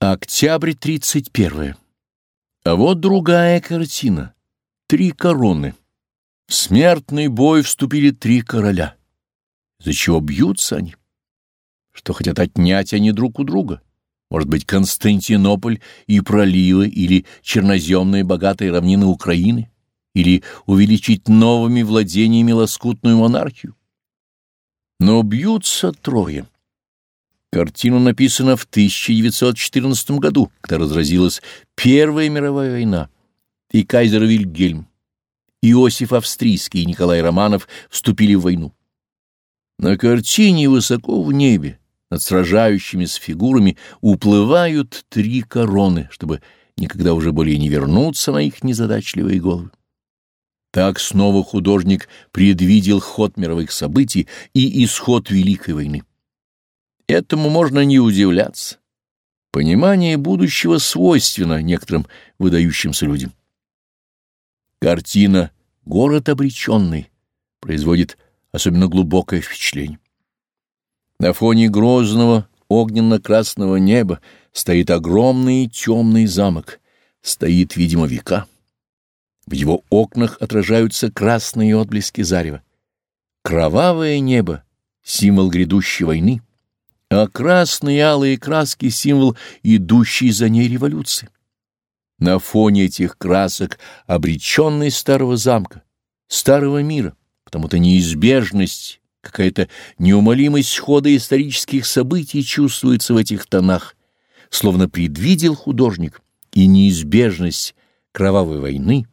Октябрь 31. А вот другая картина. Три короны. В смертный бой вступили три короля. За чего бьются они? Что хотят отнять они друг у друга? Может быть, Константинополь и проливы, или черноземные богатые равнины Украины, или увеличить новыми владениями лоскутную монархию? Но бьются трое. Картина написана в 1914 году, когда разразилась Первая мировая война, и кайзер Вильгельм, Иосиф Австрийский и Николай Романов вступили в войну. На картине высоко в небе, над сражающимися фигурами, уплывают три короны, чтобы никогда уже более не вернуться на их незадачливые головы. Так снова художник предвидел ход мировых событий и исход Великой войны. Этому можно не удивляться. Понимание будущего свойственно некоторым выдающимся людям. Картина «Город обреченный» производит особенно глубокое впечатление. На фоне грозного огненно-красного неба стоит огромный темный замок, стоит, видимо, века. В его окнах отражаются красные отблески зарева. Кровавое небо — символ грядущей войны — а красные алые краски — символ идущей за ней революции. На фоне этих красок обреченный старого замка, старого мира, потому-то неизбежность, какая-то неумолимость хода исторических событий чувствуется в этих тонах, словно предвидел художник и неизбежность кровавой войны,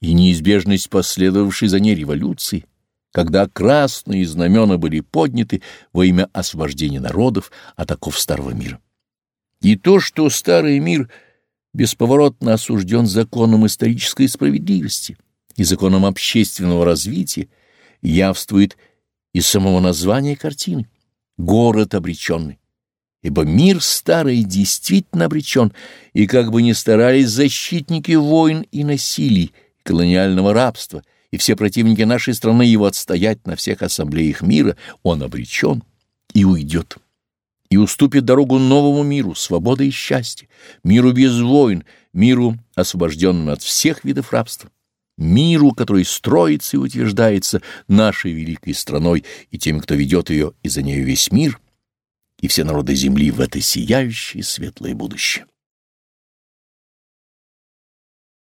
и неизбежность последовавшей за ней революции, когда красные знамена были подняты во имя освобождения народов от оков старого мира. И то, что старый мир бесповоротно осужден законом исторической справедливости и законом общественного развития, явствует из самого названия картины «Город обреченный». Ибо мир старый действительно обречен, и как бы ни старались защитники войн и насилий, колониального рабства — и все противники нашей страны его отстоять на всех ассамблеях мира, он обречен и уйдет, и уступит дорогу новому миру, свободы и счастья, миру без войн, миру, освобожденному от всех видов рабства, миру, который строится и утверждается нашей великой страной и теми, кто ведет ее, и за нею весь мир, и все народы земли в это сияющее светлое будущее.